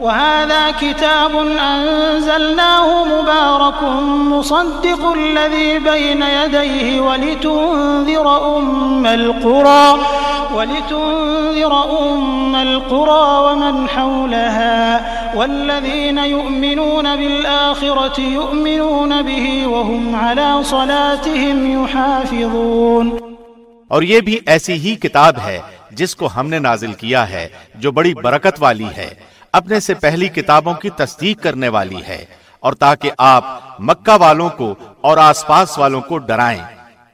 وهذا كتاب أنزلناه مبارك مصدق الذي بين يديه ولتنذر أم القرى، ولتنذر أم القرى ومن حولها، والذين يؤمنون بالآخرة يؤمنون به وهم على صلاتهم يحافظون. اور یہ بھی ایسی ہی کتاب ہے جس کو ہم نے نازل کیا ہے، جو بڑی برکت والی ہے۔ اپنے سے پہلی کتابوں کی تصدیق کرنے والی ہے اور تاکہ آپ مکہ والوں کو اور آس پاس والوں کو ڈرائیں۔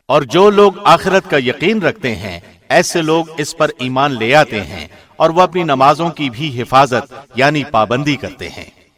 اور جو لوگ آخرت کا یقین رکھتے ہیں، ایسے لوگ اس پر ایمان لے آتے ہیں اور وہ اپنی نمازوں کی بھی حفاظت یعنی پابندی کرتے ہیں۔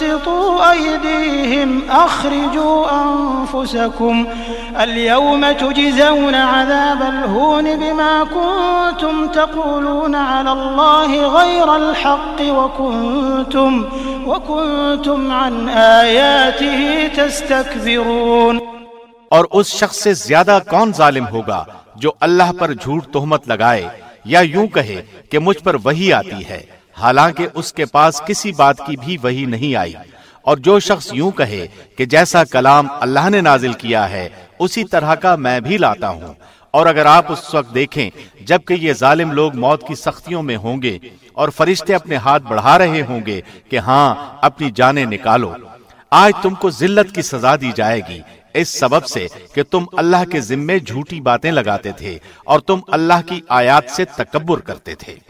بسطوا أيديهم أخرجوا أنفسكم اليوم تجزون عذاب الهون بما كنتم تقولون على الله غير الحق وكنتم, وكنتم عن آياته تستكبرون اور اس شخص سے زیادہ کون ظالم ہوگا جو اللہ پر جھوٹ تہمت لگائے یا یوں کہے کہ مجھ پر وہی آتی ہے؟ حالانکہ اس کے پاس کسی بات کی بھی وہی نہیں آئی۔ اور جو شخص یوں کہے کہ جیسا کلام اللہ نے نازل کیا ہے، اسی طرح کا میں بھی لاتا ہوں۔ اور اگر آپ اس وقت دیکھیں جبکہ یہ ظالم لوگ موت کی سختیوں میں ہوں گے اور فرشتے اپنے ہاتھ بڑھا رہے ہوں گے کہ ہاں اپنی جانیں نکالو۔ آج تم کو ذلت کی سزا دی جائے گی، اس سبب سے کہ تم اللہ کے ذمے جھوٹی باتیں لگاتے تھے اور تم اللہ کی آیات سے تکبر کرتے تھے۔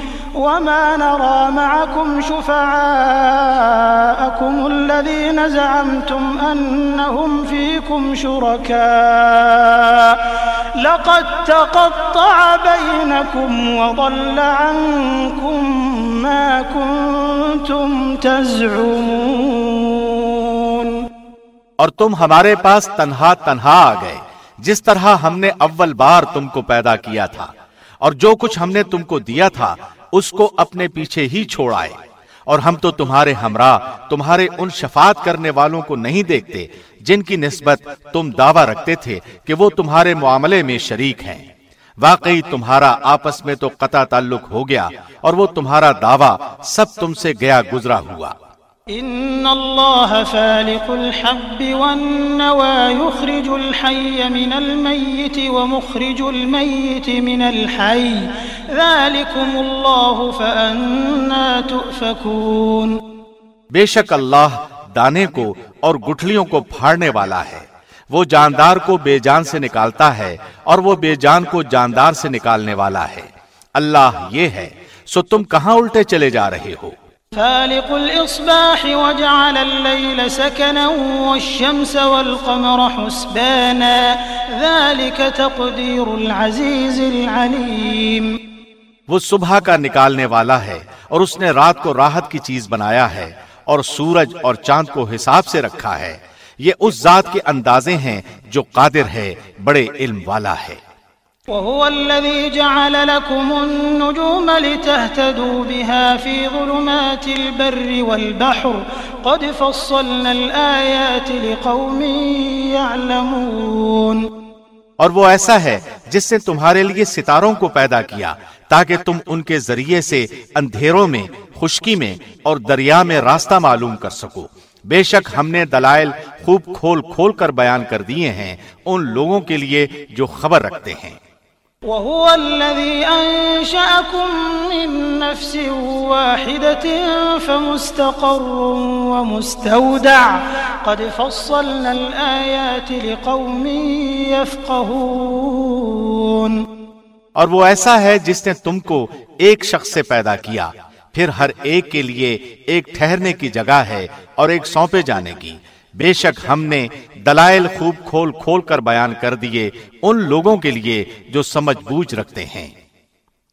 وما نرى معكم شفعاءكم الذين زعمتم أنهم فيكم شركاء لقد تقطع بينكم وضل عنكم ما كنتم تزعمون اور تم ہمارے پاس تنہا تنہا آ گئے، جس طرح ہم نے اول بار تم کو پیدا کیا تھا، اور جو کچھ ہم نے تم کو دیا تھا اس کو اپنے پیچھے ہی چھوڑ آئے۔ اور ہم تو تمہارے ہمراہ، تمہارے ان شفاعت کرنے والوں کو نہیں دیکھتے، جن کی نسبت تم دعویٰ رکھتے تھے کہ وہ تمہارے معاملے میں شریک ہیں۔ واقعی تمہارا آپس میں تو قطع تعلق ہو گیا اور وہ تمہارا دعویٰ سب تم سے گیا گزرا ہوا۔ ان الله فالق الحب والنوى يخرج الحي من الميت ومخرج الميت من الحي ذلكم الله فأنا تؤفكون بے شک اللہ دانے کو اور گٹھلیوں کو پھاڑنے والا ہے۔ وہ جاندار کو بے جان سے نکالتا ہے اور وہ بے جان کو جاندار سے نکالنے والا ہے۔ اللہ یہ ہے، سو تم کہاں الٹے چلے جا رہے ہو؟ فالق الإصباح وجعل الليل سكنا والشمس والقمر حسبانا، ذلك تقدير العزيز العليم۔ وہ صبح کا نکالنے والا ہے اور اس نے رات کو راحت کی چیز بنایا ہے اور سورج اور چاند کو حساب سے رکھا ہے۔ یہ اس ذات کے اندازے ہیں جو قادر ہے، بڑے علم والا ہے۔ وهو الذي جعل لكم النجوم لتهتدوا بها في ظلمات البر والبحر. قد فصلنا الآيات لقوم يعلمون. اور وہ ایسا ہے جس سے تمہارے لیے ستاروں کو پیدا کیا تاکہ تم ان کے ذریعے سے اندھیروں میں، خشکی میں اور دریا میں راستہ معلوم کر سکو۔ بے شک ہم نے دلائل خوب کھول کھول کر بیان کر دیے ہیں ان لوگوں کے لیے جو خبر رکھتے ہیں۔ وهو الذي أنشأكم من نفس واحدة فمستقر ومستودع. قد فصلنا الآيات لقوم يفقهون. اور وہ ایسا ہے جس نے تم کو ایک شخص سے پیدا کیا، پھر ہر ایک کے لیے ایک ٹھہرنے کی جگہ ہے اور ایک سونپے جانے کی۔ بے شک ہم نے دلائل خوب کھول کھول کر بیان کر دیے ان لوگوں کے لیے جو سمجھ بوجھ رکھتے ہیں۔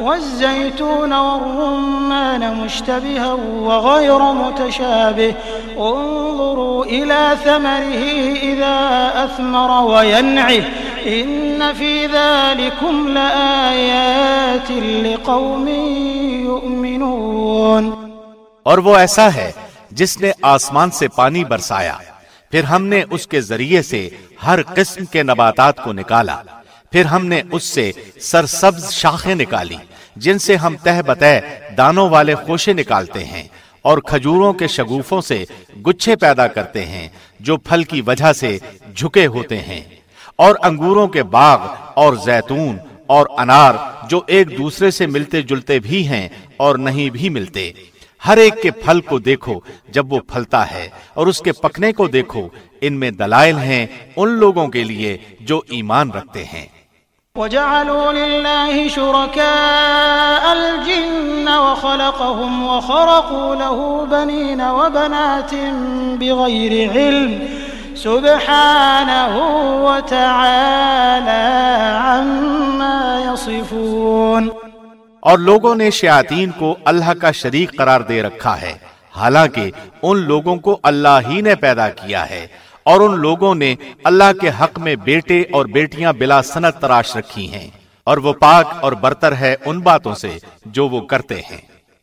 والزيتون والرمان مشتبها وغير متشابه. انظروا إلى ثمره إذا أثمر وينعه. إن في ذلكم لآيات لقوم يؤمنون. اور وہ ایسا ہے جس نے آسمان سے پانی برسایا، پھر ہم نے اس کے ذریعے سے ہر قسم کے نباتات کو نکالا۔ پھر ہم نے اس سے سرسبز شاخیں نکالی، جن سے ہم تہ بتہ دانوں والے خوشے نکالتے ہیں اور کھجوروں کے شگوفوں سے گچھے پیدا کرتے ہیں، جو پھل کی وجہ سے جھکے ہوتے ہیں۔ اور انگوروں کے باغ اور زیتون اور انار، جو ایک دوسرے سے ملتے جلتے بھی ہیں اور نہیں بھی ملتے۔ ہر ایک کے پھل کو دیکھو جب وہ پھلتا ہے، اور اس کے پکنے کو دیکھو، ان میں دلائل ہیں ان لوگوں کے لیے جو ایمان رکھتے ہیں۔ وجعلوا لله شركاء الجن وخلقهم وخرقوا له بنين وبنات بغير علم سبحانه وتعالى عما يصفون اور لوگوں نے شیاطین کو اللہ کا شریک قرار دے رکھا ہے۔ حالانکہ ان لوگوں کو اللہ ہی نے پیدا کیا ہے۔ اور ان لوگوں نے اللہ کے حق میں بیٹے اور بیٹیاں بلا سنت تراش رکھی ہیں اور وہ پاک اور برتر ہے ان باتوں سے جو وہ کرتے ہیں۔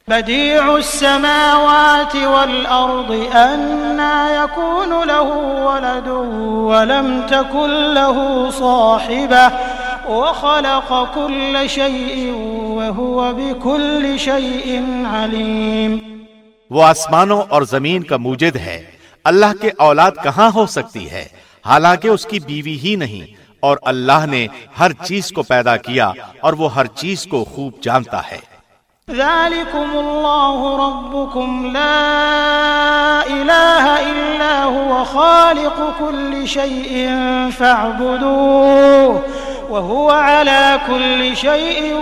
بديع السماوات والأرض أنا يكون له ولد ولم تكن له صاحبة وخلق كل شيء وهو بكل شيء عليم وہ آسمانوں اور زمین کا موجد ہے۔ اللہ کے اولاد کہاں ہو سکتی ہے؟ حالانکہ اس کی بیوی ہی نہیں اور اللہ نے ہر چیز کو پیدا کیا اور وہ ہر چیز کو خوب جانتا ہے۔ ذلكم الله ربكم لا إله إلا هو خالق كل شيء فاعبدوه وهو على كل شيء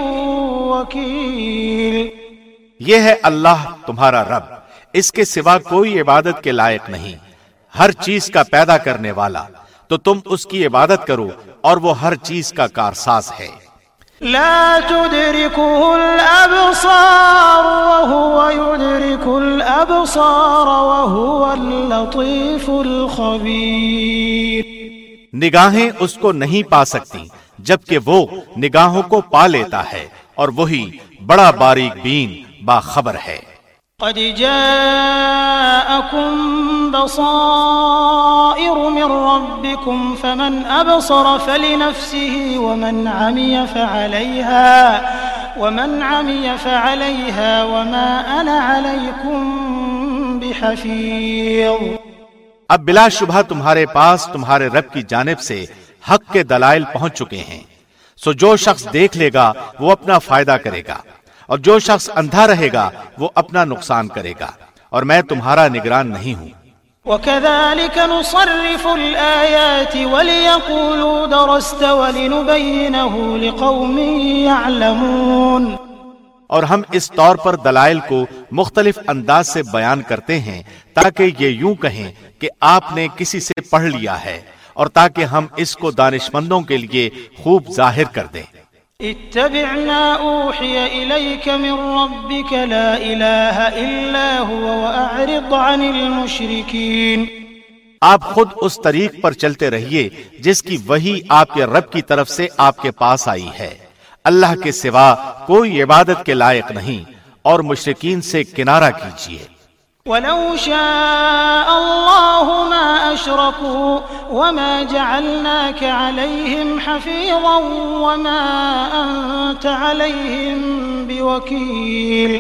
وكيل۔ یہ ہے اللہ تمہارا رب۔ اس کے سوا کوئی عبادت کے لائق نہیں۔ ہر چیز کا پیدا کرنے والا۔ تو تم اس کی عبادت کرو اور وہ ہر چیز کا کارساز ہے۔ لا تدركه الأبصار وهو يدرك الأبصار وهو اللطيف الخبير نگاہیں اس کو نہیں پا سکتی جبکہ وہ نگاہوں کو پا لیتا ہے اور وہی بڑا باریک بین باخبر ہے۔ قد جاءكم بصائر من ربكم فمن أبصر فلنفسه ومن عمي فعليها ومن عمي فعليها وما أنا عليكم بحفيظ اب بلا شبہ تمہارے پاس تمہارے رب کی جانب سے حق کے دلائل پہنچ چکے ہیں۔ سو جو شخص دیکھ لے گا وہ اپنا فائدہ کرے گا۔ اور جو شخص اندھا رہے گا وہ اپنا نقصان کرے گا اور میں تمہارا نگران نہیں ہوں۔ وكذلك نصرف الآيات وليقولوا درست ولنبينه لقوم يعلمون۔ اور ہم اس طور پر دلائل کو مختلف انداز سے بیان کرتے ہیں تاکہ یہ یوں کہیں کہ آپ نے کسی سے پڑھ لیا ہے اور تاکہ ہم اس کو دانشمندوں کے لیے خوب ظاہر کر دیں۔ اتبع ما أوحي إليك من ربك لا إله إلا هو وأعرض عن المشركين. آپ خود اس طریق پر چلتے رہیے جس کی وہی آپ کے رب کی طرف سے آپ کے پاس آئی ہے۔ اللہ کے سوا کوئی عبادت کے لائق نہیں اور مشرقین سے کنارہ کیجیے۔ ولو شاء الله ما أشركوا وما جعلناك عليهم حفيظا وما أنت عليهم بوكيل.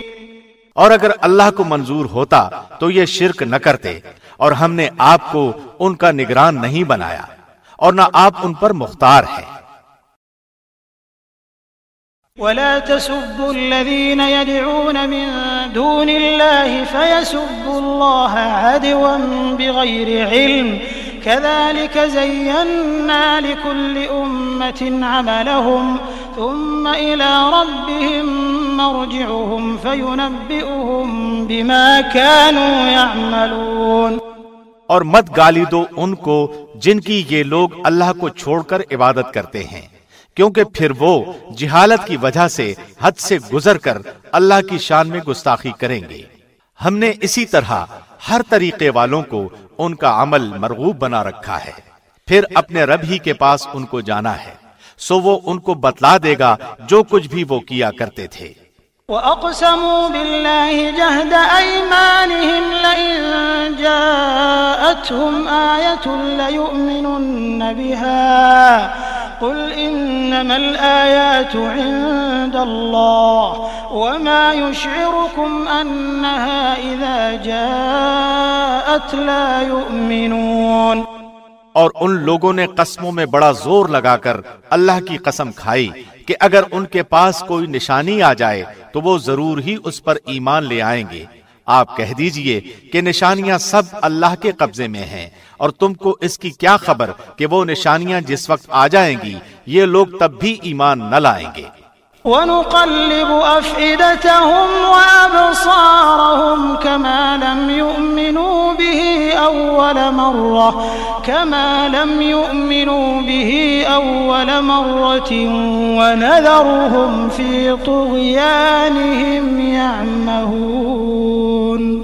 اور اگر اللہ کو منظور ہوتا تو یہ شرک نہ کرتے اور ہم نے آپ کو ان کا نگران نہیں بنایا اور نہ آپ ان پر مختار ہیں۔ ولا تسبوا الذين يدعون من دون الله فيسبوا الله عدوا بغير علم. كذلك زينا لكل أمة عملهم، ثم إلى ربهم مرجعهم فينبئهم بما كانوا يعملون. اور مت گالی دو ان کو جن کی یہ لوگ اللہ کو چھوڑ کر عبادت کرتے ہیں۔ کیونکہ پھر وہ جہالت کی وجہ سے حد سے گزر کر اللہ کی شان میں گستاخی کریں گے۔ ہم نے اسی طرح ہر طریقے والوں کو ان کا عمل مرغوب بنا رکھا ہے۔ پھر اپنے رب ہی کے پاس ان کو جانا ہے۔ سو وہ ان کو بتلا دے گا جو کچھ بھی وہ کیا کرتے تھے۔ وَأَقْسَمُوا بِاللَّهِ جَهْدَ أَيْمَانِهِمْ لَئِن جَاءَتْهُمْ آيَةٌ لَيُؤْمِنُنَّ بِهَا قل إنما الآيات عند الله وما يشعركم أنها إذا جاءت لا يؤمنون اور ان لوگوں نے قسموں میں بڑا زور لگا کر اللہ کی قسم کھائی کہ اگر ان کے پاس کوئی نشانی آ جائے تو وہ ضرور ہی اس پر ایمان لے آئیں گے۔ آپ کہہ دیجیے کہ نشانیاں سب اللہ کے قبضے میں ہیں اور تم کو اس کی کیا خبر کہ وہ نشانیاں جس وقت آ جائیں گی، یہ لوگ تب بھی ایمان نہ لائیں گے۔ ونقلب أفئدتهم وأبصارهم كما لم يؤمنوا به أول مرة، كما لم يؤمنوا به أول مرة ونذرهم في طغيانهم يعمهون.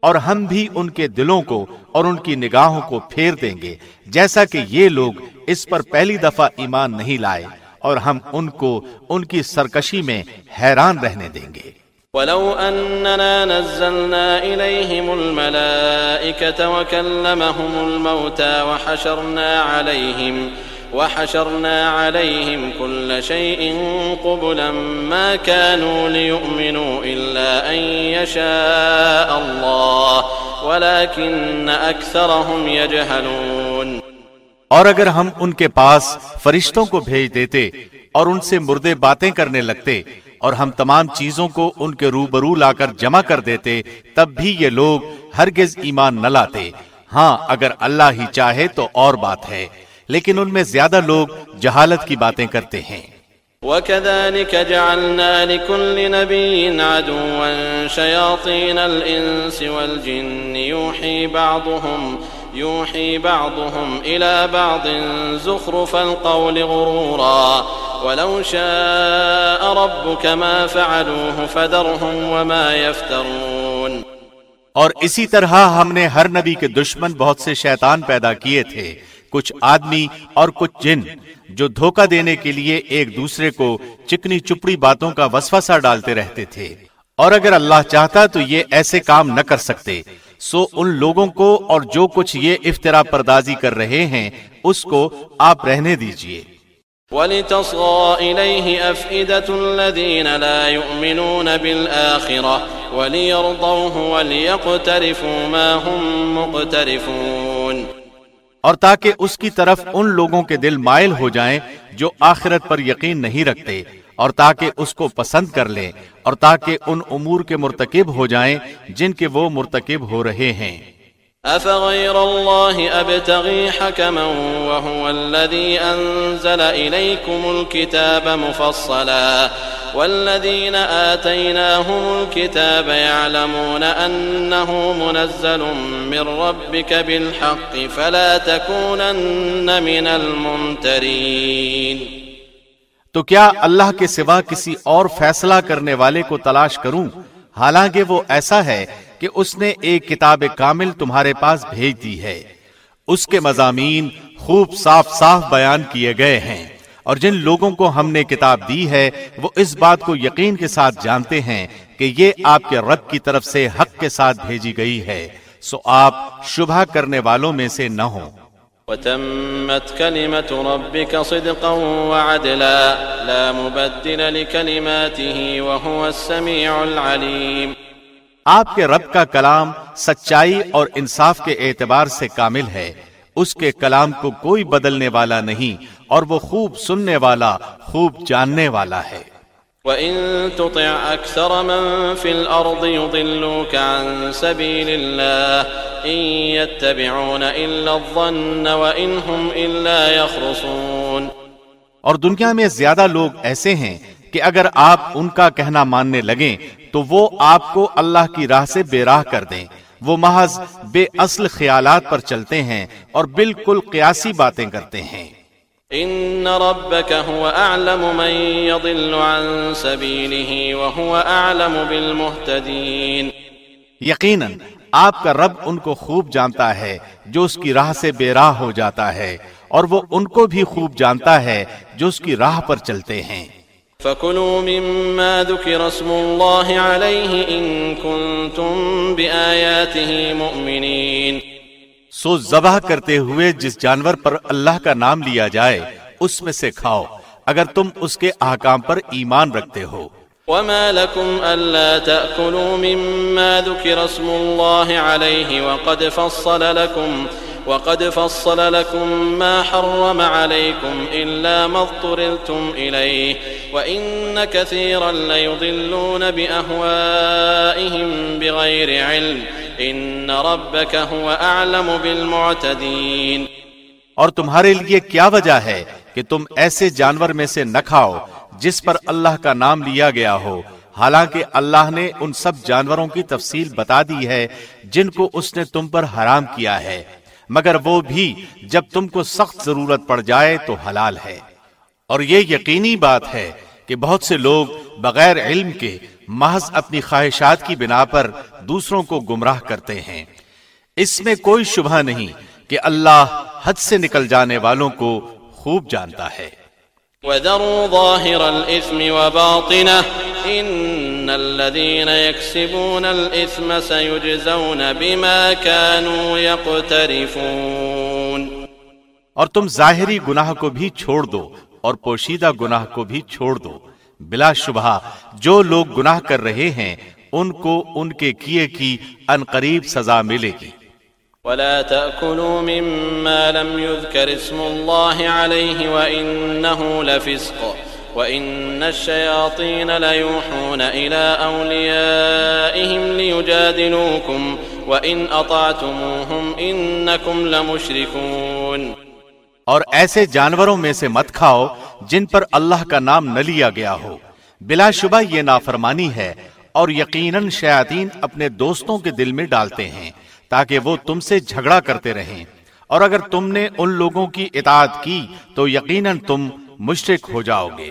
اور ہم بھی ان کے دلوں کو اور ان کی نگاہوں کو پھیر دیں گے، جیسا کہ یہ لوگ اس پر پہلی دفعہ ایمان نہیں لائے۔ اور ہم ان کو ان کی سرکشی میں حیران رہنے دیں گے۔ ولو أننا نزلنا إليهم الملائكة وكلمهم الموتى وحشرنا عليهم وحشرنا عليهم كل شيء قبلا ما كانوا ليؤمنوا إلا أن يشاء الله، ولكن أكثرهم يجهلون۔ اور اگر ہم ان کے پاس فرشتوں کو بھیج دیتے اور ان سے مردے باتیں کرنے لگتے اور ہم تمام چیزوں کو ان کے روبرو لا کر جمع کر دیتے، تب بھی یہ لوگ ہرگز ایمان نہ لاتے۔ ہاں اگر اللہ ہی چاہے تو اور بات ہے، لیکن ان میں زیادہ لوگ جہالت کی باتیں کرتے ہیں۔ وكذلك جعلنا لكل نبي عدوا شياطين الإنس والجن يوحي بعضهم يوحي بعضهم إلى بعض زخرف القول غرورا. ولو شاء ربك ما فعلوه فذرهم وما يفترون. اور اسی طرح ہم نے ہر نبی کے دشمن بہت سے شیطان پیدا کیے تھے، کچھ آدمی اور کچھ جن، جو دھوکہ دینے کے لیے ایک دوسرے کو چکنی چپڑی باتوں کا وسوسہ ڈالتے رہتے تھے۔ اور اگر اللہ چاہتا تو یہ ایسے کام نہ کر سکتے۔ سو ان لوگوں کو اور جو کچھ یہ افطرا پردازی کر رہے ہیں اس کو آپ رہنے دیجیے۔ وَلِتَصْغَى إِلَيْهِ أَفْئِدَةُ الَّذِينَ لَا يُؤْمِنُونَ بِالْآخِرَةِ وَلِيَرْضَوْهُ وَلِيَقْتَرِفُوا مَا هُمْ مُقْتَرِفُونَ۔ اور تاکہ اس کی طرف ان لوگوں کے دل مائل ہو جائیں جو آخرت پر یقین نہیں رکھتے۔ اور تاکہ اس کو پسند کر لیں اور تاکہ ان امور کے مرتکب ہو جائیں جن کے وہ مرتکب ہو رہے ہیں۔ أفغير الله أبتغي حكما وهو الذي أنزل إليكم الكتاب مفصلا والذين آتيناهم الكتاب يعلمون أنه منزل من ربك بالحق فلا تكونن من الممترين۔ تو کیا اللہ کے سوا کسی اور فیصلہ کرنے والے کو تلاش کروں؟ حالانکہ وہ ایسا ہے کہ اس نے ایک کتاب کامل تمہارے پاس بھیج دی ہے۔ اس کے مضامین خوب صاف صاف بیان کیے گئے ہیں۔ اور جن لوگوں کو ہم نے کتاب دی ہے، وہ اس بات کو یقین کے ساتھ جانتے ہیں کہ یہ آپ کے رب کی طرف سے حق کے ساتھ بھیجی گئی ہے۔ سو آپ شبہ کرنے والوں میں سے نہ ہوں۔ وتمت كلمة ربك صدقا وعدلا لا مبدل لكلماته وهو السميع العليم. آپ کے رب کا کلام سچائی اور انصاف کے اعتبار سے کامل ہے. اس کے کلام کو کوئی بدلنے والا نہیں اور وہ خوب سننے والا، خوب جاننے والا ہے۔ وَإِن تُطِعْ أَكْثَرَ مَن فِي الْأَرْضِ يُضِلُّوكَ عَن سَبِيلِ اللَّهِ إِن يَتَّبِعُونَ إِلَّا الظَّنَّ وَإِنْ هُمْ إِلَّا يَخْرُصُونَ اور دنیا میں زیادہ لوگ ایسے ہیں کہ اگر آپ ان کا کہنا ماننے لگیں تو وہ آپ کو اللہ کی راہ سے بے راہ کر دیں۔ وہ محض بے اصل خیالات پر چلتے ہیں اور بالکل قیاسی باتیں کرتے ہیں۔ ان ربك هو اعلم من يضل عن سبيله وهو اعلم بالمهتدين یقینا آپ کا رب ان کو خوب جانتا ہے جو اس کی راہ سے بے راہ ہو جاتا ہے اور وہ ان کو بھی خوب جانتا ہے جو اس کی راہ پر چلتے ہیں۔ فَكُلُوا مِمَّا ذُكِرَ اسْمُ اللَّهِ عَلَيْهِ إِن كُنتُم بِآيَاتِهِ مُؤْمِنِينَ سو ذبح کرتے ہوئے جس جانور پر اللہ کا نام لیا جائے، اس میں سے کھاؤ، اگر تم اس کے احکام پر ایمان رکھتے ہو۔ وما لكم ألا تأكلوا مما ذكر اسم الله عليه وقد فصل لكم وقد فصل لكم ما حرم عليكم إلا ما اضطررتم إليه، وإن كثيرا ليضلون بأهوائهم بغير علم ان ربك هو اعلم بالمعتدين. اور تمہارے لیے کیا وجہ ہے کہ تم ایسے جانور میں سے نہ کھاؤ جس پر اللہ کا نام لیا گیا ہو؟ حالانکہ اللہ نے ان سب جانوروں کی تفصیل بتا دی ہے جن کو اس نے تم پر حرام کیا ہے۔ مگر وہ بھی جب تم کو سخت ضرورت پڑ جائے تو حلال ہے۔ اور یہ یقینی بات ہے کہ بہت سے لوگ بغیر علم کے محض اپنی خواہشات کی بنا پر دوسروں کو گمراہ کرتے ہیں۔ اس میں کوئی شبہ نہیں کہ اللہ حد سے نکل جانے والوں کو خوب جانتا ہے۔ وَذَرُوا ظَاهِرَ الْإِثْمِ وَبَاطِنَهِ إِنَّ الَّذِينَ يَكْسِبُونَ الْإِثْمَ سَيُجْزَوْنَ بِمَا كَانُوا يَقْتَرِفُونَ اور تم ظاہری گناہ کو بھی چھوڑ دو اور پوشیدہ گناہ کو بھی چھوڑ دو۔ بلا شبہ جو لوگ گناہ کر رہے ہیں ان کو ان کے کیے کی انقریب سزا ملے گی۔ ولا تأكلوا مما لم يذكر اسم الله عليه وإنه لفسق۔ وإن الشياطين ليوحون إلى أوليائهم ليجادلوكم وإن أطعتموهم إنكم لمشركون اور ایسے جانوروں میں سے مت کھاؤ جن پر اللہ کا نام نہ لیا گیا ہو۔ بلا شبہ یہ نافرمانی ہے اور یقیناً شیاطین اپنے دوستوں کے دل میں ڈالتے ہیں تاکہ وہ تم سے جھگڑا کرتے رہیں۔ اور اگر تم نے ان لوگوں کی اطاعت کی تو یقیناً تم مشرک ہو جاؤ گے۔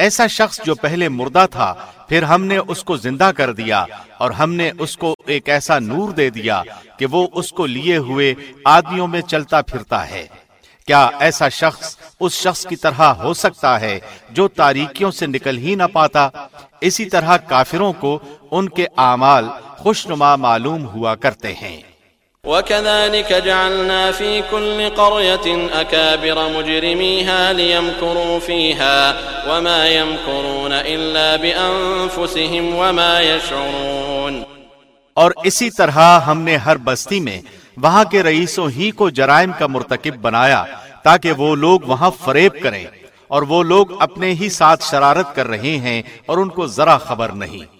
ایسا شخص جو پہلے مردہ تھا، پھر ہم نے اس کو زندہ کر دیا اور ہم نے اس کو ایک ایسا نور دے دیا کہ وہ اس کو لیے ہوئے آدمیوں میں چلتا پھرتا ہے۔ کیا ایسا شخص اس شخص کی طرح ہو سکتا ہے جو تاریکیوں سے نکل ہی نہ پاتا؟ اسی طرح کافروں کو ان کے اعمال خوشنما معلوم ہوا کرتے ہیں۔ وكذلك جعلنا في كل قرية أكابر مجرميها ليمكروا فيها وما يمكرون إلا بأنفسهم وما يشعرون اور اسی طرح ہم نے ہر بستی میں وہاں کے رئیسوں ہی کو جرائم کا مرتکب بنایا تاکہ وہ لوگ وہاں فریب کریں اور وہ لوگ اپنے ہی ساتھ شرارت کر رہے ہیں اور ان کو ذرا خبر نہیں۔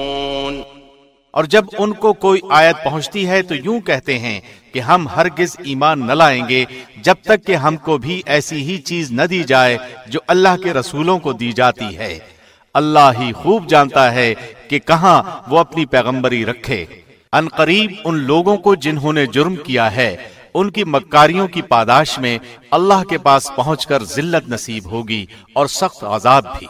اور جب ان کو کوئی آیت پہنچتی ہے تو یوں کہتے ہیں کہ ہم ہرگز ایمان نہ لائیں گے جب تک کہ ہم کو بھی ایسی ہی چیز نہ دی جائے جو اللہ کے رسولوں کو دی جاتی ہے۔ اللہ ہی خوب جانتا ہے کہ کہاں وہ اپنی پیغمبری رکھے۔ ان قریب ان لوگوں کو جنہوں نے جرم کیا ہے، ان کی مکاریوں کی پاداش میں اللہ کے پاس پہنچ کر ذلت نصیب ہوگی اور سخت عذاب بھی۔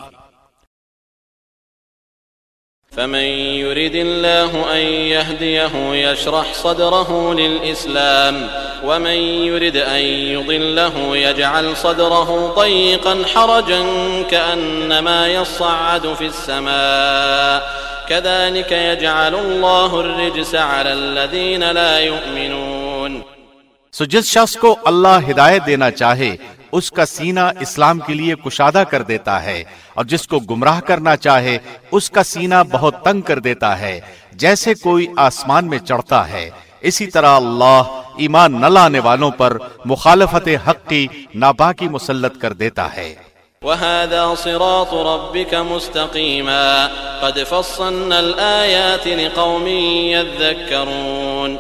فمن يرد الله أن يهديه يشرح صدره للإسلام، ومن يرد أن يضله يجعل صدره ضيقا حرجا كأنما يصعد في السماء. كذلك يجعل الله الرجس على الذين لا يؤمنون. سو جس شخص کو اللہ ہدایت دینا چاہے اس کا سینہ اسلام کے لیے کشادہ کر دیتا ہے اور جس کو گمراہ کرنا چاہے اس کا سینہ بہت تنگ کر دیتا ہے جیسے کوئی آسمان میں چڑھتا ہے۔ اسی طرح اللہ ایمان نہ لانے والوں پر مخالفت حق کی ناپاکی مسلط کر دیتا ہے۔ وهذا صراط ربك مستقيما قد فصلنا الآيات لقوم يذكرون۔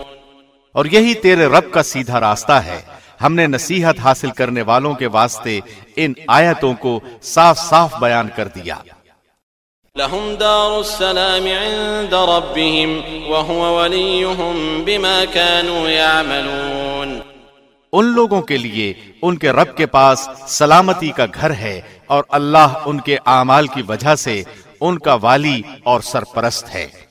اور یہی تیرے رب کا سیدھا راستہ ہے۔ ہم نے نصیحت حاصل کرنے والوں کے واسطے ان آیتوں کو صاف صاف بیان کر دیا۔ لهم دار السلام عند ربهم وهو وليهم بما كانوا يعملون۔ ان لوگوں کے لیے ان کے رب کے پاس سلامتی کا گھر ہے اور اللہ ان کے اعمال کی وجہ سے ان کا والی اور سرپرست ہے۔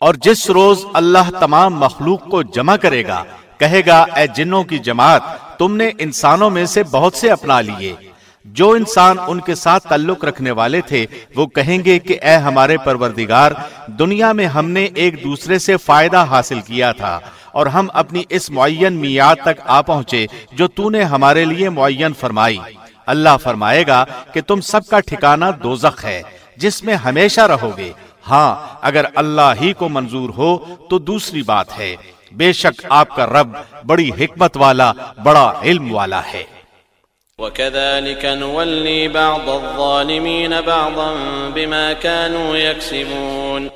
اور جس روز اللہ تمام مخلوق کو جمع کرے گا، کہے گا، اے جنوں کی جماعت، تم نے انسانوں میں سے بہت سے اپنا لیے۔ جو انسان ان کے ساتھ تعلق رکھنے والے تھے، وہ کہیں گے کہ، اے ہمارے پروردگار، دنیا میں ہم نے ایک دوسرے سے فائدہ حاصل کیا تھا، اور ہم اپنی اس معین میاد تک آ پہنچے، جو تو نے ہمارے لیے معین فرمائی۔ اللہ فرمائے گا کہ تم سب کا ٹھکانہ دوزخ ہے، جس میں ہمیشہ رہو گے۔ ہاں اگر اللہ ہی کو منظور ہو تو دوسری بات ہے۔ بے شک آپ کا رب بڑی حکمت والا بڑا علم والا ہے۔ وكذلك نولي بعض الظالمين بعضا بما كانوا يكسبون۔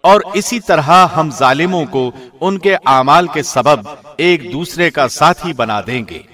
اور اسی طرح ہم ظالموں کو ان کے اعمال کے سبب ایک دوسرے کا ساتھی بنا دیں گے۔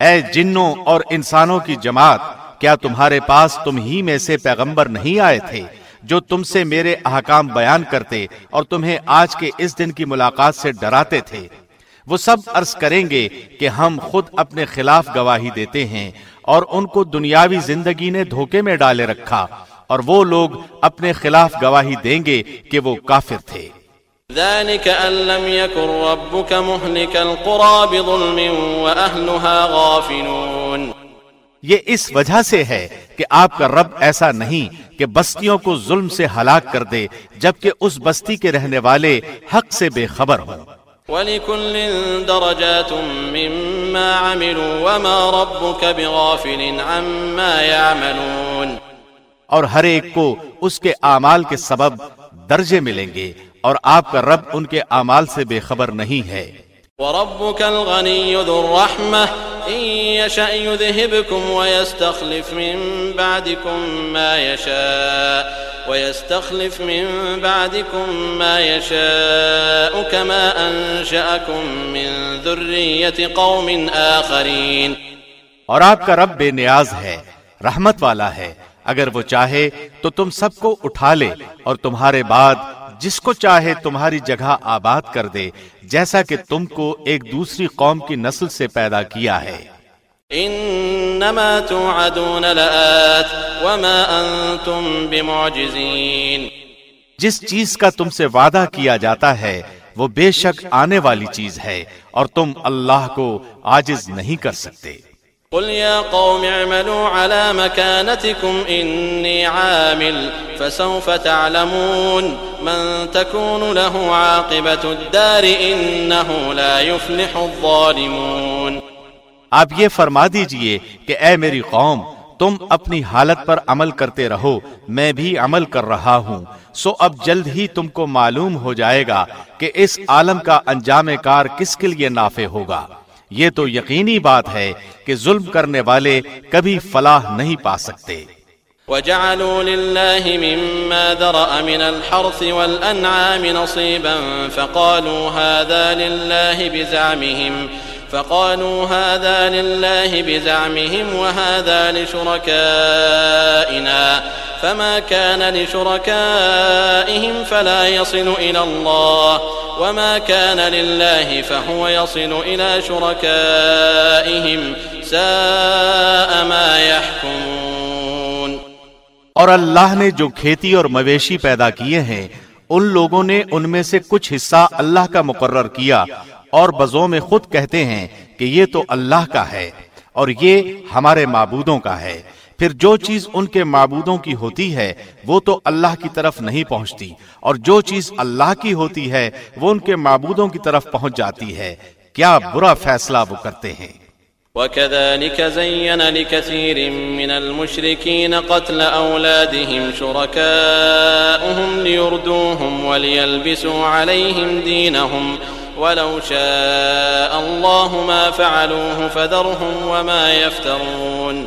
اے جنوں اور انسانوں کی جماعت، کیا تمہارے پاس تم ہی میں سے پیغمبر نہیں آئے تھے جو تم سے میرے احکام بیان کرتے اور تمہیں آج کے اس دن کی ملاقات سے ڈراتے تھے؟ وہ سب عرض کریں گے کہ ہم خود اپنے خلاف گواہی دیتے ہیں اور ان کو دنیاوی زندگی نے دھوکے میں ڈالے رکھا اور وہ لوگ اپنے خلاف گواہی دیں گے کہ وہ کافر تھے۔ ذلك أن لم يكن ربك مهلك القرى بظلم وأهلها غافلون. یہ اس وجہ سے ہے کہ آپ کا رب ایسا نہیں کہ بستیوں کو ظلم سے ہلاک کر دے جبکہ اس بستی کے رہنے والے حق سے بے خبر ہوں۔ وَلِكُلٍ دَرَجَاتٌ مِّمَّا عَمِلُوا وَمَا رَبُّكَ بِغَافِلٍ عَمَّا يَعْمَلُونَ. اور ہر ایک کو اس کے اعمال کے سبب درجے ملیں گے۔ اور آپ کا رب ان کے اعمال سے بے خبر نہیں ہے۔ وَرَبُّكَ الْغَنِيُّ ذُو الرَّحْمَةِ إِن يَشَأْ يُذْهِبْكُمْ وَيَسْتَخْلِفْ مِن بَعْدِكُم مَّا يَشَاءُ وَيَسْتَخْلِفْ مِن بَعْدِكُم مَّا يَشَاءُ كَمَا أَنشَأَكُم مِّن ذُرِّيَّةِ قَوْمٍ آخَرِينَ۔ اور آپ کا رب بے نیاز ہے رحمت والا ہے۔ اگر وہ چاہے تو تم سب کو اٹھا لے اور تمہارے بعد جس کو چاہے تمہاری جگہ آباد کر دے جیسا کہ تم کو ایک دوسری قوم کی نسل سے پیدا کیا ہے۔ انما توعدون لآت وما انتم بمعجزین۔ جس چیز کا تم سے وعدہ کیا جاتا ہے وہ بے شک آنے والی چیز ہے اور تم اللہ کو آجز نہیں کر سکتے۔ قل يا قوم اعملوا على مكانتكم إني عامل فسوف تعلمون من تكون له عاقبة الدار إنه لا يفلح الظالمون آپ یہ فرما دیجیے کہ اے میری قوم، تم اپنی حالت پر عمل کرتے رہو، میں بھی عمل کر رہا ہوں۔ سو اب جلد ہی تم کو معلوم ہو جائے گا کہ اس عالم کا انجام کار کس کے لیے نافع ہوگا۔ یہ تو یقینی بات ہے کہ ظلم کرنے والے کبھی فلاح نہیں پا سکتے۔ وجعلوا لله مما ذرأ من الحرث والأنعام نصيبا فقالوا هذا لله بزعمهم فقالوا هذا لله بزعمهم وهذا لشركائنا. فما كان لشركائهم فلا يصل إلى الله. وما كان لله فهو يصل إلى شركائهم. ساء ما يحكمون. اور اللہ نے جو کھیتی اور مویشی پیدا کیے ہیں، ان لوگوں نے ان میں سے کچھ حصہ اللہ کا مقرر کیا اور بزوں میں خود کہتے ہیں کہ یہ تو اللہ کا ہے اور یہ ہمارے معبودوں کا ہے۔ پھر جو چیز ان کے معبودوں کی ہوتی ہے، وہ تو اللہ کی طرف نہیں پہنچتی۔ اور جو چیز اللہ کی ہوتی ہے، وہ ان کے معبودوں کی طرف پہنچ جاتی ہے۔ کیا برا فیصلہ وہ کرتے ہیں۔ وكذلك زين لكثير من المشركين قتل أولادهم شركاؤهم ليردوهم وليلبسوا عليهم دينهم ولو شاء الله ما فعلوه فذرهم وما يفترون۔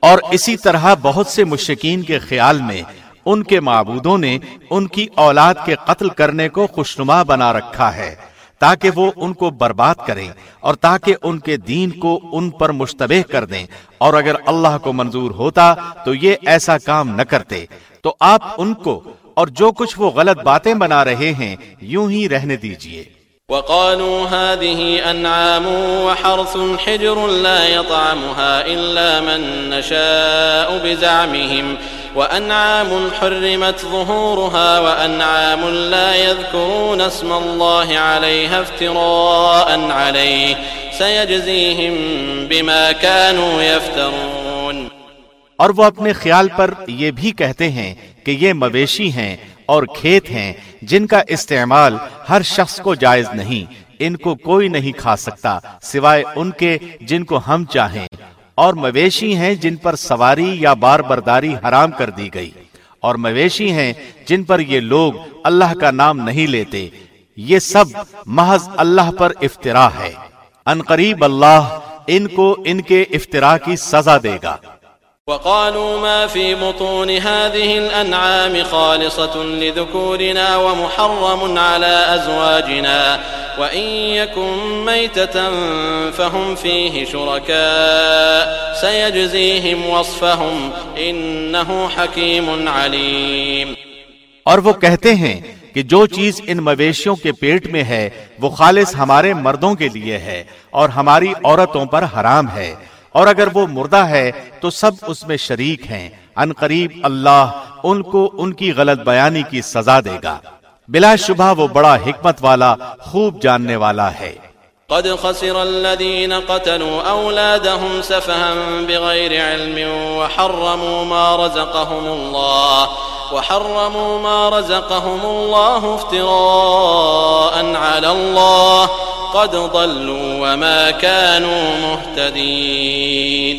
اور اسی طرح بہت سے مشرقین کے خیال میں ان کے معبودوں نے ان کی اولاد کے قتل کرنے کو خوشنما بنا رکھا ہے، تاکہ وہ ان کو برباد کریں اور تاکہ ان کے دین کو ان پر مشتبہ کر دیں۔ اور اگر اللہ کو منظور ہوتا تو یہ ایسا کام نہ کرتے۔ تو آپ ان کو اور جو کچھ وہ غلط باتیں بنا رہے ہیں، یوں ہی رہنے دیجیے۔ وقالوا هذه أنعام وحرث حجر لا يطعمها إلا من نشاء بزعمهم وأنعام حرمت ظهورها وأنعام لا يذكرون اسم الله عليها افتراء عليه سيجزيهم بما كانوا يفترون اور وہ اپنے خیال پر یہ بھی کہتے ہیں کہ یہ مویشی ہیں اور کھیت ہیں جن کا استعمال ہر شخص کو جائز نہیں، ان کو کوئی نہیں کھا سکتا سوائے ان کے جن کو ہم چاہیں۔ اور مویشی ہیں جن پر سواری یا بار برداری حرام کر دی گئی۔ اور مویشی ہیں جن پر یہ لوگ اللہ کا نام نہیں لیتے۔ یہ سب محض اللہ پر افطرا ہے۔ انقریب اللہ ان کو ان کے افطرا کی سزا دے گا۔ وقالوا ما في بطون هذه الأنعام خالصة لذكورنا ومحرم على أزواجنا وإن يكن ميتة فهم فيه شركاء سيجزيهم وصفهم إنه حكيم عليم اور وہ کہتے ہیں کہ جو چیز ان مویشیوں کے پیٹ میں ہے وہ خالص ہمارے مردوں کے لیے ہے اور ہماری عورتوں پر حرام ہے۔ اور اگر وہ مردہ ہے تو سب اس میں شریک ہیں۔ ان قریب اللہ ان کو ان کی غلط بیانی کی سزا دے گا۔ بلا شبہ وہ بڑا حکمت والا، خوب جاننے والا ہے۔ قد خسر الذين قتلوا أولادهم سفها بغير علم وحرموا ما رزقهم الله، وحرموا ما رزقهم الله افتراء على الله قد ضلوا وما كانوا مهتدين۔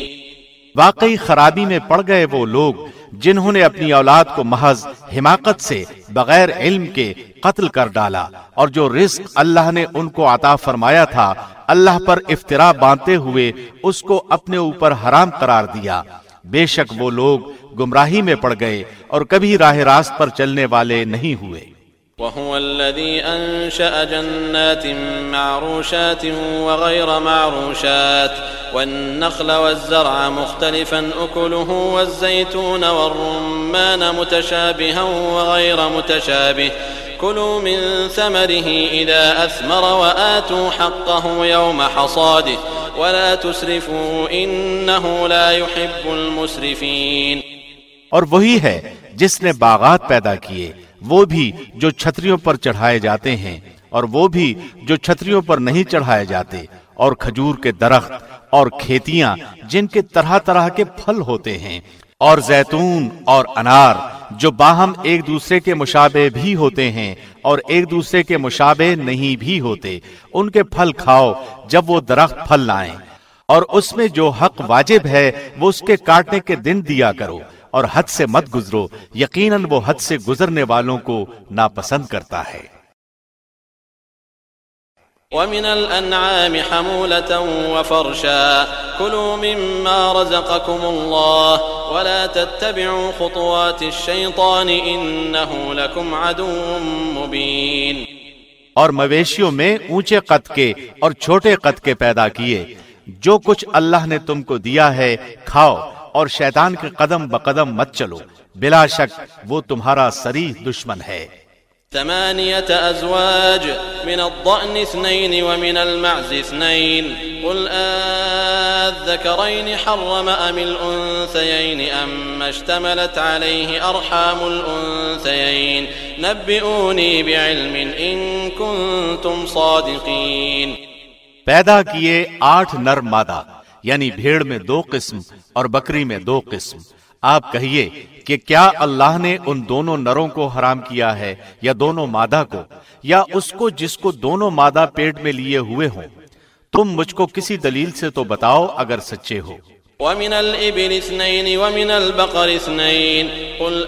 واقعی خرابی میں پڑ گئے وہ لوگ جنہوں نے اپنی اولاد کو محض حماقت سے بغیر علم کے قتل کر ڈالا اور جو رزق اللہ نے ان کو عطا فرمایا تھا، اللہ پر افطرا باندھتے ہوئے اس کو اپنے اوپر حرام قرار دیا۔ بے شک وہ لوگ گمراہی میں پڑ گئے اور کبھی راہ راست پر چلنے والے نہیں ہوئے۔ وهو الذي أنشأ جنات معروشات وغير معروشات والنخل والزرع مختلفا، أكله والزيتون والرمان متشابها وغير متشابه. كلوا من ثمره إذا أثمر وآتوا حقه يوم حصاده. ولا تسرفوا، إنه لا يحب المسرفين. اور وہی ہے جس نے باغات پیدا کیے وہ بھی جو چھتریوں پر چڑھائے جاتے ہیں اور وہ بھی جو چھتریوں پر نہیں چڑھائے جاتے اور کھجور کے درخت اور کھیتیاں جن کے طرح طرح کے پھل ہوتے ہیں اور زیتون اور انار جو باہم ایک دوسرے کے مشابہ بھی ہوتے ہیں اور ایک دوسرے کے مشابہ نہیں بھی ہوتے، ان کے پھل کھاؤ جب وہ درخت پھل لائیں۔ اور اس میں جو حق واجب ہے، وہ اس کے کاٹنے کے دن دیا کرو۔ اور حد سے مت گزرو یقیناً وہ حد سے گزرنے والوں کو ناپسند کرتا ہے۔ ومن الأنعام حمولة وفرشا كلوا مما رزقكم الله ولا تتبعوا خطوات الشيطان إنه لكم عدو مبين۔ اور مویشیوں میں اونچے قد کے اور چھوٹے قد کے پیدا کیے جو کچھ اللہ نے تم کو دیا ہے کھاؤ۔ اور شیطان کے قدم بقدم مت چلو۔ بلا شک وہ تمہارا سری دشمن ہے۔ ثمانية أزواج من الضأن اثنين ومن المعز اثنين قل آذكرين حرم أم الأنثيين أم اشتملت عليه أرحام الأنثيين نبئوني بعلم إن كنتم صادقين پیدا کیے آٹھ نر مادہ۔ یعنی بھیڑ میں دو قسم اور بکری میں دو قسم۔ آپ کہیے کہ کیا اللہ نے ان دونوں نروں کو حرام کیا ہے یا دونوں مادہ کو، یا اس کو جس کو دونوں مادہ پیٹ میں لیے ہوئے ہوں؟ تم مجھ کو کسی دلیل سے تو بتاؤ اگر سچے ہو۔ ومن الإبل اثنين ومن البقر اثنين، قل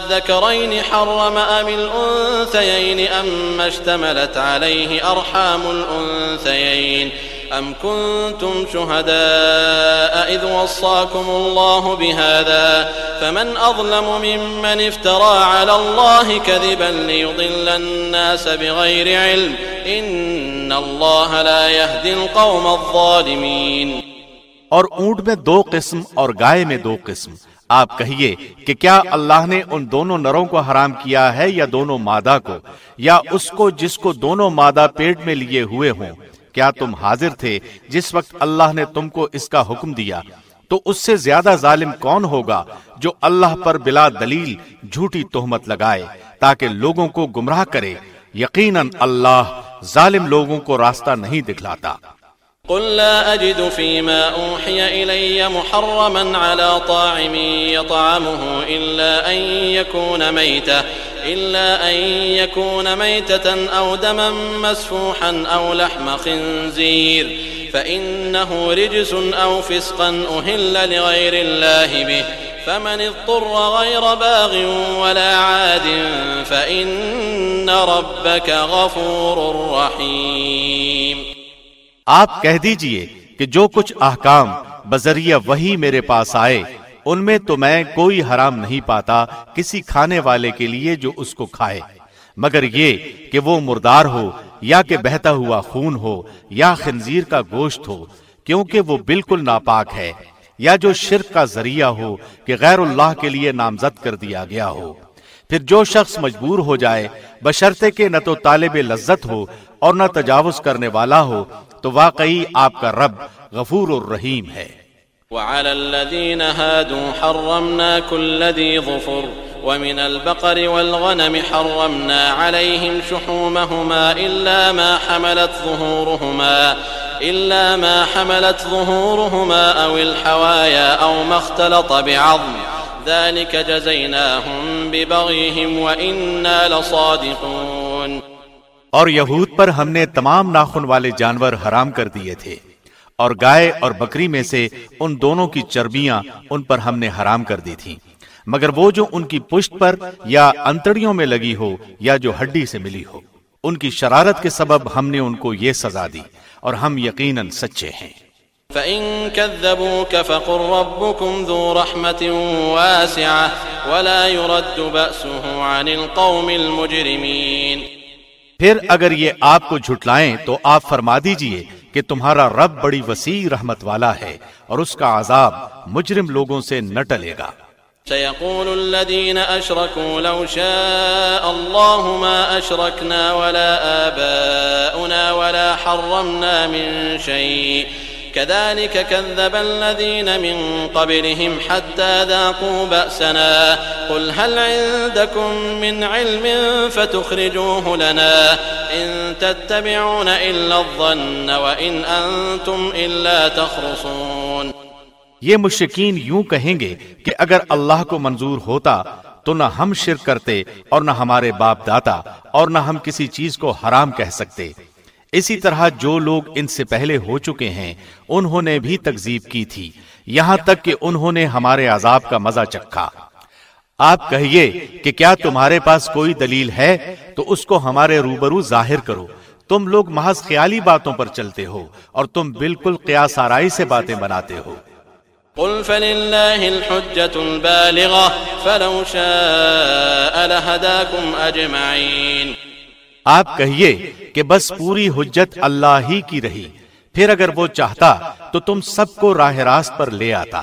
آذكرين حرم أم الأنثيين، أم اشتملت عليه أرحام الأنثيين؟ أم كنتم شهداء إذ وصاكم الله بهذا فمن أظلم ممن افترى على الله كذبا ليضل الناس بغير علم إن الله لا يهدي القوم الظالمين اور اونٹ میں دو قسم اور گائے میں دو قسم۔ آپ کہیے کہ کیا اللہ نے ان دونوں نروں کو حرام کیا ہے یا دونوں مادہ کو، یا اس کو جس کو دونوں مادہ پیٹ میں لیے ہوئے ہوں؟ کیا تم حاضر تھے جس وقت اللہ نے تم کو اس کا حکم دیا؟ تو اس سے زیادہ ظالم کون ہوگا جو اللہ پر بلا دلیل جھوٹی تہمت لگائے تاکہ لوگوں کو گمراہ کرے؟ یقیناً اللہ ظالم لوگوں کو راستہ نہیں دکھلاتا۔ قل لا أجد فيما أوحي إلي محرما على طاعم يطعمه إلا أن يكون ميتة إلا أن يكون ميتة أو دما مسفوحا أو لحم خنزير، فإنه رجس أو فسقا أهل لغير الله به، فمن اضطر غير باغ ولا عاد فإن ربك غفور رحيم. آپ کہہ دیجیے کہ جو کچھ احکام بذریعہ وہی میرے پاس آئے، ان میں تو میں کوئی حرام نہیں پاتا کسی کھانے والے کے لیے جو اس کو کھائے۔ مگر یہ کہ وہ مردار ہو یا کہ بہتا ہوا خون ہو یا خنزیر کا گوشت ہو، کیونکہ وہ بالکل ناپاک ہے، یا جو شرک کا ذریعہ ہو کہ غیر اللہ کے لیے نامزد کر دیا گیا ہو۔ پھر جو شخص مجبور ہو جائے بشرتے کے نہ تو طالب لذت ہو اور نہ تجاوز کرنے والا ہو تو واقعی آپ کا رب غفور الرحیم ہے۔ وعلى الذين هادوا حرمنا كل ذي ظفر، ومن البقر والغنم حرمنا عليهم شحومهما إلا ما حملت ظهورهما، إلا ما حملت ظهورهما أو الحوايا أو ما اختلط بعظم. ذلك جزيناهم ببغيهم وإنا لصادقون۔ اور یہود پر ہم نے تمام ناخن والے جانور حرام کر دیے تھے۔ اور گائے اور بکری میں سے ان دونوں کی چربیاں ان پر ہم نے حرام کر دی تھی مگر وہ جو ان کی پشت پر یا انتڑیوں میں لگی ہو یا جو ہڈی سے ملی ہو، ان کی شرارت کے سبب ہم نے ان کو یہ سزا دی۔ اور ہم یقیناً سچے ہیں۔ فَإِن كَذَّبُوكَ فَقُلْ رَبُّكُمْ ذُو رَحْمَةٍ وَاسِعَةٍ وَلَا يُرَدُّ بَأْسُهُ عَنِ الْقَوْمِ الْمُجْرِمِينَ پھر اگر یہ آپ کو جھٹلائیں تو آپ فرما دیجیے کہ تمہارا رب بڑی وسیع رحمت والا ہے اور اس کا عذاب مجرم لوگوں سے نہ ٹلے گا۔ سيقول الذين أشركوا لو شاء الله ما أشركنا ولا آباؤنا ولا حرمنا من شيء كذلك كذب الذين من قبلهم حتى ذاقوا بأسنا. قل هل عندكم من علم فتخرجوه لنا إن تتبعون إلا الظن وإن أنتم إلا تخرصون. یہ مشکین یوں کہیں گے کہ اگر اللہ کو منظور ہوتا تو نہ ہم شرک کرتے اور نہ ہمارے باپ داتا اور نہ ہم کسی چیز کو حرام کہہ سکتے۔ اسی طرح جو لوگ ان سے پہلے ہو چکے ہیں، انہوں نے بھی تکزیب کی تھی۔ یہاں تک کہ انہوں نے ہمارے عذاب کا مزہ چکھا۔ آپ کہیے کہ کیا تمہارے پاس کوئی دلیل ہے؟ تو اس کو ہمارے روبرو ظاہر کرو۔ تم لوگ محض خیالی باتوں پر چلتے ہو اور تم بالکل قیاس آرائی سے باتیں بناتے ہو۔ قل فلله الحجة البالغة فلو شاء لهداكم أجمعين آپ کہیے کہ بس پوری حجت اللہ ہی کی رہی۔ پھر اگر وہ چاہتا تو تم سب کو راہ راست پر لے آتا۔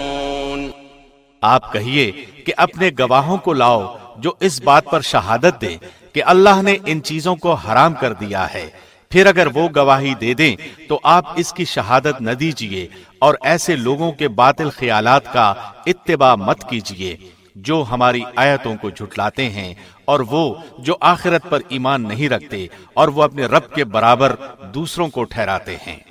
آپ کہیے کہ اپنے گواہوں کو لاؤ جو اس بات پر شہادت دے کہ اللہ نے ان چیزوں کو حرام کر دیا ہے۔ پھر اگر وہ گواہی دے دیں تو آپ اس کی شہادت نہ دیجیے اور ایسے لوگوں کے باطل خیالات کا اتباع مت کیجیے جو ہماری آیتوں کو جھٹلاتے ہیں اور وہ جو آخرت پر ایمان نہیں رکھتے اور وہ اپنے رب کے برابر دوسروں کو ٹھہراتے ہیں۔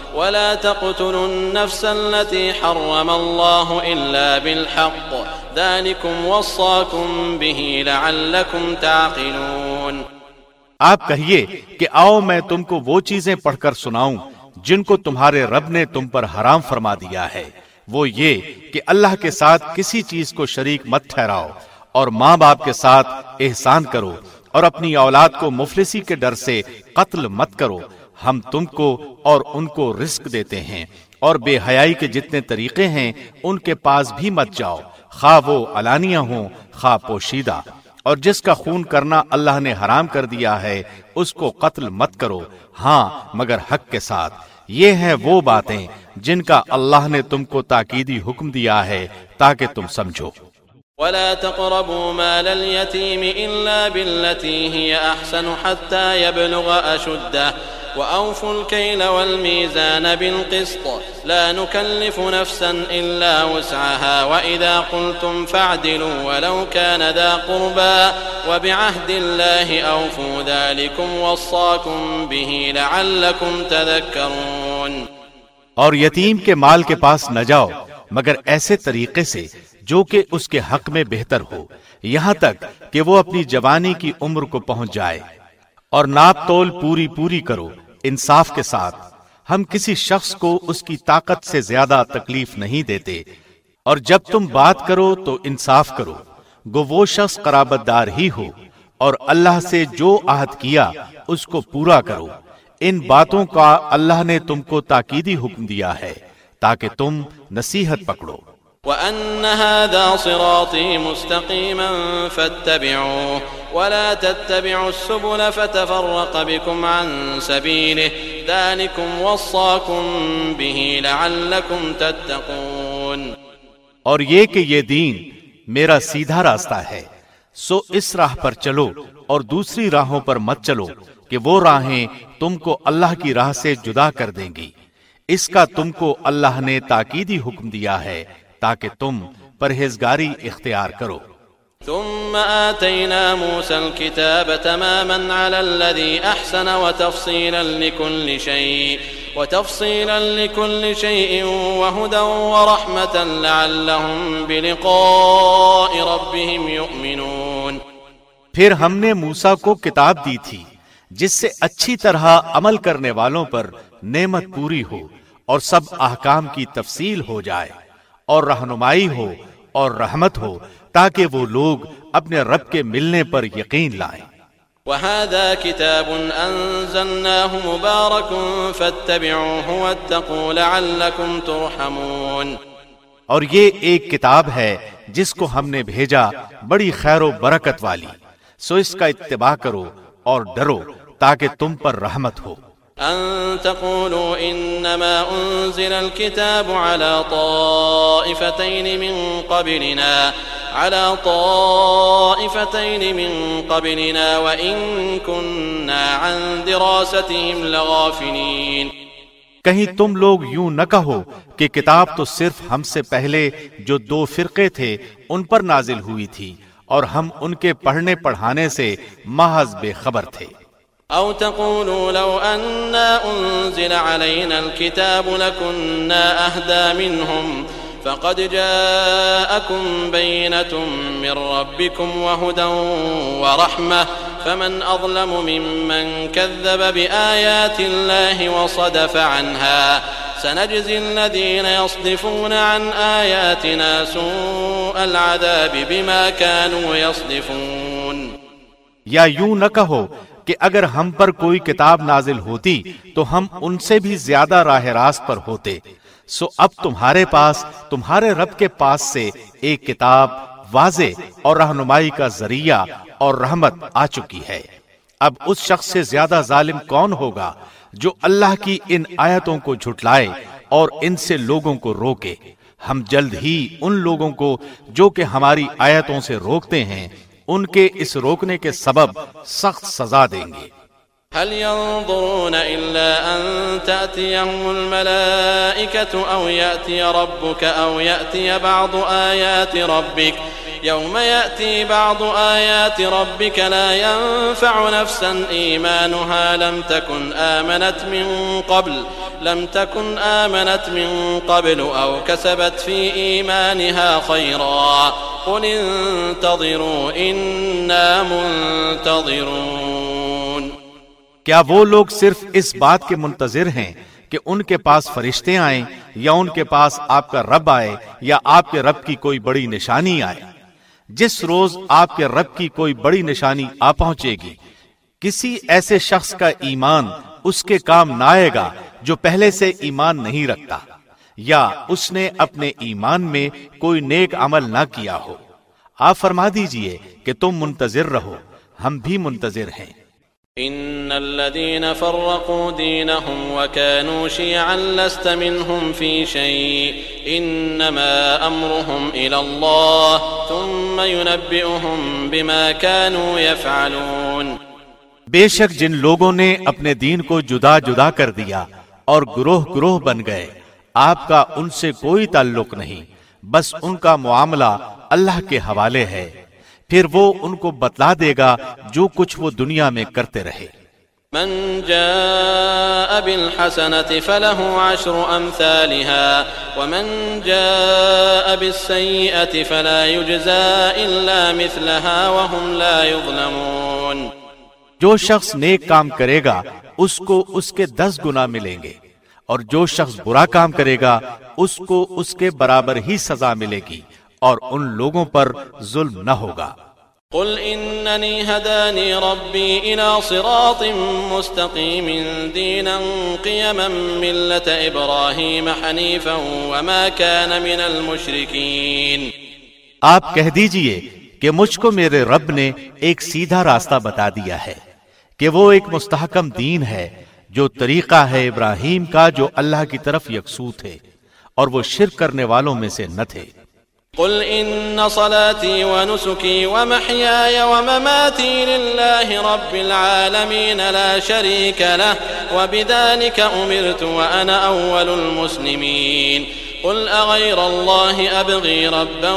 ولا تقتلوا النفس التي حرم الله إلا بالحق. ذلكم وصاكم به لعلكم تعقلون. آپ کہیے کہ آؤ میں تم کو وہ چیزیں پڑھ کر سناؤں جن کو تمہارے رب نے تم پر حرام فرما دیا ہے۔ وہ یہ کہ اللہ کے ساتھ کسی چیز کو شریک مت ٹھہراؤ اور ماں باپ کے ساتھ احسان کرو اور اپنی اولاد کو مفلسی کے ڈر سے قتل مت کرو۔ ہم تم کو اور ان کو رزق دیتے ہیں اور بے حیائی کے جتنے طریقے ہیں، ان کے پاس بھی مت جاؤ۔ خواہ وہ علانیہ ہوں، خواہ پوشیدہ۔ اور جس کا خون کرنا اللہ نے حرام کر دیا ہے، اس کو قتل مت کرو۔ ہاں مگر حق کے ساتھ۔ یہ ہیں وہ باتیں جن کا اللہ نے تم کو تاکیدی حکم دیا ہے، تاکہ تم سمجھو۔ ولا تقربوا مال اليتيم إلا بالتي هي أحسن حتى يبلغ أشده۔ وأوفوا الكيل والميزان بالقسط. لا نكلف نفسا إلا وسعها. وإذا قلتم فاعدلوا ولو كان ذا قربا وبعهد الله أوفوا ذلكم وصاكم به لعلكم تذكرون. اور یتیم کے مال کے پاس نہ جاؤ، مگر ایسے طریقے سے جو کہ اس کے حق میں بہتر ہو، یہاں تک کہ وہ اپنی جوانی کی عمر کو پہنچ جائے۔ اور ناپ تول پوری پوری کرو انصاف کے ساتھ۔ ہم کسی شخص کو اس کی طاقت سے زیادہ تکلیف نہیں دیتے۔ اور جب تم بات کرو تو انصاف کرو۔ گو وہ شخص قرابت دار ہی ہو۔ اور اللہ سے جو عہد کیا، اس کو پورا کرو۔ ان باتوں کا اللہ نے تم کو تاکیدی حکم دیا ہے تاکہ تم نصیحت پکڑو۔ وأن هذا صراطي مستقيما فاتبعوه ولا تتبعوا السبل فتفرق بكم عن سبيله ذلكم وصاكم به لعلكم تتقون اور یہ کہ یہ دین میرا سیدھا راستہ ہے، سو اس راہ پر چلو اور دوسری راہوں پر مت چلو کہ وہ راہیں تم کو اللہ کی راہ سے جدا کر دیں گی۔ اس کا تم کو اللہ نے تاکیدی حکم دیا ہے۔ تاکہ تم پرہیزگاری اختیار کرو۔ ثم آتينا موسى الكتاب تماما على الذي أحسن وتفصيلا لكل شيء وتفصيلا لكل شيء وهدى ورحمة لعلهم بلقاء ربهم يؤمنون پھر ہم نے موسا کو کتاب دی تھی جس سے اچھی طرح عمل کرنے والوں پر نعمت پوری ہو اور سب احکام کی تفصیل ہو جائے۔ اور رہنمائی ہو اور رحمت ہو تاکہ وہ لوگ اپنے رب کے ملنے پر یقین لائیں۔ وهذا كتاب أنزلناه مبارك فاتبعوه واتقوا لعلكم ترحمون۔ اور یہ ایک کتاب ہے جس کو ہم نے بھیجا بڑی خیر و برکت والی۔ سو اس کا اتباع کرو اور ڈرو تاکہ تم پر رحمت ہو۔ أن تقولوا إنما أنزل الكتاب على طائفتين من قبلنا، على طائفتين من قبلنا، وإن كنا عن دراستهم لغافلين. کہیں تم لوگ یوں نہ کہو کہ کتاب تو صرف ہم سے پہلے جو دو فرقے تھے، ان پر نازل ہوئی تھی، اور ہم ان کے پڑھنے پڑھانے سے محض بے خبر تھے۔ أو تقولوا لو أنا أنزل علينا الكتاب لكنا أهدى منهم فقد جاءكم بينة من ربكم وهدى ورحمة فمن أظلم ممن كذب بآيات الله وصدف عنها سنجزي الذين يصدفون عن آياتنا سوء العذاب بما كانوا يصدفون یا یوں نہ کہو کہ اگر ہم پر کوئی کتاب نازل ہوتی تو ہم ان سے بھی زیادہ راہ راست پر ہوتے۔ سو اب تمہارے پاس، تمہارے رب کے پاس سے ایک کتاب واضح اور رہنمائی کا ذریعہ اور رحمت آ چکی ہے۔ اب اس شخص سے زیادہ ظالم کون ہوگا جو اللہ کی ان آیتوں کو جھٹلائے اور ان سے لوگوں کو روکے؟ ہم جلد ہی ان لوگوں کو جو کہ ہماری آیتوں سے روکتے ہیں ان کے اس روکنے کے سبب سخت سزا دیں گے۔ هل ينظرون إلا أن تأتيهم الملائكة أو يأتي ربك أو يأتي بعض آيات ربك؟ يوم يأتي بعض آيات ربك لا ينفع نفسا، إيمانها لم تكن آمنت من قبل، لم تكن آمنت من قبل أو كسبت في إيمانها خيرا. قل انتظروا، إنا منتظرون۔ کیا وہ لوگ صرف اس بات کے منتظر ہیں کہ ان کے پاس فرشتے آئیں یا ان کے پاس آپ کا رب آئے یا آپ کے رب کی کوئی بڑی نشانی آئے؟ جس روز آپ کے رب کی کوئی بڑی نشانی آ پہنچے گی، کسی ایسے شخص کا ایمان اس کے کام نہ آئے گا جو پہلے سے ایمان نہیں رکھتا۔ یا اس نے اپنے ایمان میں کوئی نیک عمل نہ کیا ہو۔ آپ فرما دیجیے کہ تم منتظر رہو ہم بھی منتظر ہیں۔ إن الذين فرقوا دينهم وكانوا شيعا لست منهم في شيء إنما أمرهم إلى الله ثم ينبئهم بما كانوا يفعلون۔ بے شک جن لوگوں نے اپنے دین کو جدا جدا کر دیا اور گروہ گروہ بن گئے۔ آپ کا ان سے کوئی تعلق نہیں بس ان کا معاملہ اللہ کے حوالے ہے۔ پھر وہ ان کو بتلا دے گا جو کچھ وہ دنیا میں کرتے رہے۔ من جاء بالحسنة فله عشر أمثالها ومن جاء بالسيئة فلا يجزى إلا مثلها وهم لا يظلمون۔ جو شخص نیک کام کرے گا اس کو اس کے دس گنا ملیں گے۔ اور جو شخص برا کام کرے گا اس کو اس کے برابر ہی سزا ملے گی اور ان لوگوں پر ظلم نہ ہوگا۔ قل إنني هداني ربي إلى صراط مستقيم دينا قيما ملة إبراهيم حنيفا وما كان من المشركين آپ کہہ دیجیے کہ مجھ کو میرے رب نے ایک سیدھا راستہ بتا دیا ہے کہ وہ ایک مستحکم دین ہے جو طریقہ ہے ابراہیم کا جو اللہ کی طرف یکسو تھے اور وہ شرک کرنے والوں میں سے نہ تھے۔ قل ان صلاتي ونسكي ومحياي ومماتي لله رب العالمين لا شريك له، وبذلك امرت وانا اول المسلمين۔ قل أغير الله أبغي ربا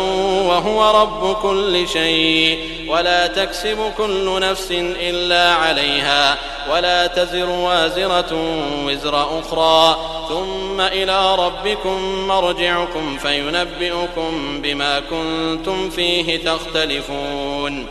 وهو رب كل شيء ولا تكسب كل نفس إلا عليها ولا تزر وازرة وزر أخرى ثم إلى ربكم مرجعكم فينبئكم بما كنتم فيه تختلفون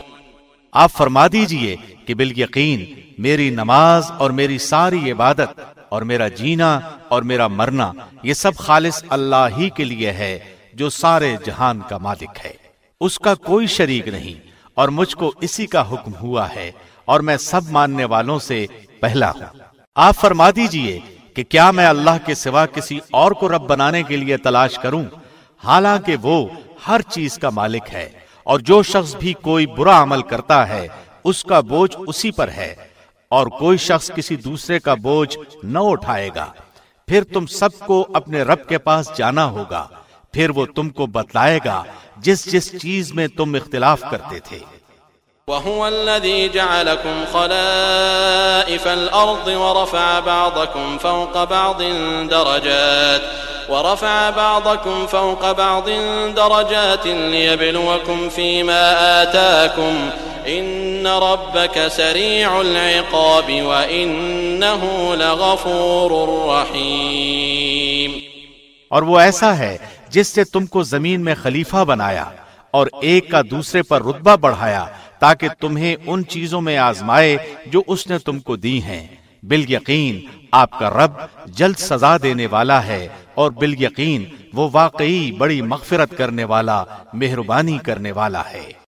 آپ فرما دیجیے کہ بالیقین میری نماز اور میری ساری عبادت اور میرا جینا اور میرا مرنا یہ سب خالص اللہ ہی کے لیے ہے جو سارے جہان کا مالک ہے۔ اس کا کوئی شریک نہیں اور مجھ کو اسی کا حکم ہوا ہے اور میں سب ماننے والوں سے پہلا ہوں۔ آپ فرما دیجیے کہ کیا میں اللہ کے سوا کسی اور کو رب بنانے کے لیے تلاش کروں؟ حالانکہ وہ ہر چیز کا مالک ہے اور جو شخص بھی کوئی برا عمل کرتا ہے، اس کا بوجھ اسی پر ہے۔ اور کوئی شخص کسی دوسرے کا بوجھ نہ اٹھائے گا۔ پھر تم سب کو اپنے رب کے پاس جانا ہوگا۔ پھر وہ تم کو بتلائے گا جس جس چیز میں تم اختلاف کرتے تھے۔ وهو الذي جعلكم خلائف الأرض ورفع بعضكم فوق بعض درجات ورفع بعضكم فوق بعض درجات ليبلوكم فيما آتاكم إن ربك سريع العقاب وإنه لغفور رحيم اور وہ ایسا ہے جس سے تم کو زمین میں خلیفہ بنایا اور ایک کا دوسرے پر رتبہ بڑھایا تاکہ تمہیں ان چیزوں میں آزمائے جو اس نے تم کو دی ہیں۔ بال یقین آپ کا رب جلد سزا دینے والا ہے اور بال یقین وہ واقعی بڑی مغفرت کرنے والا، مہربانی کرنے والا ہے۔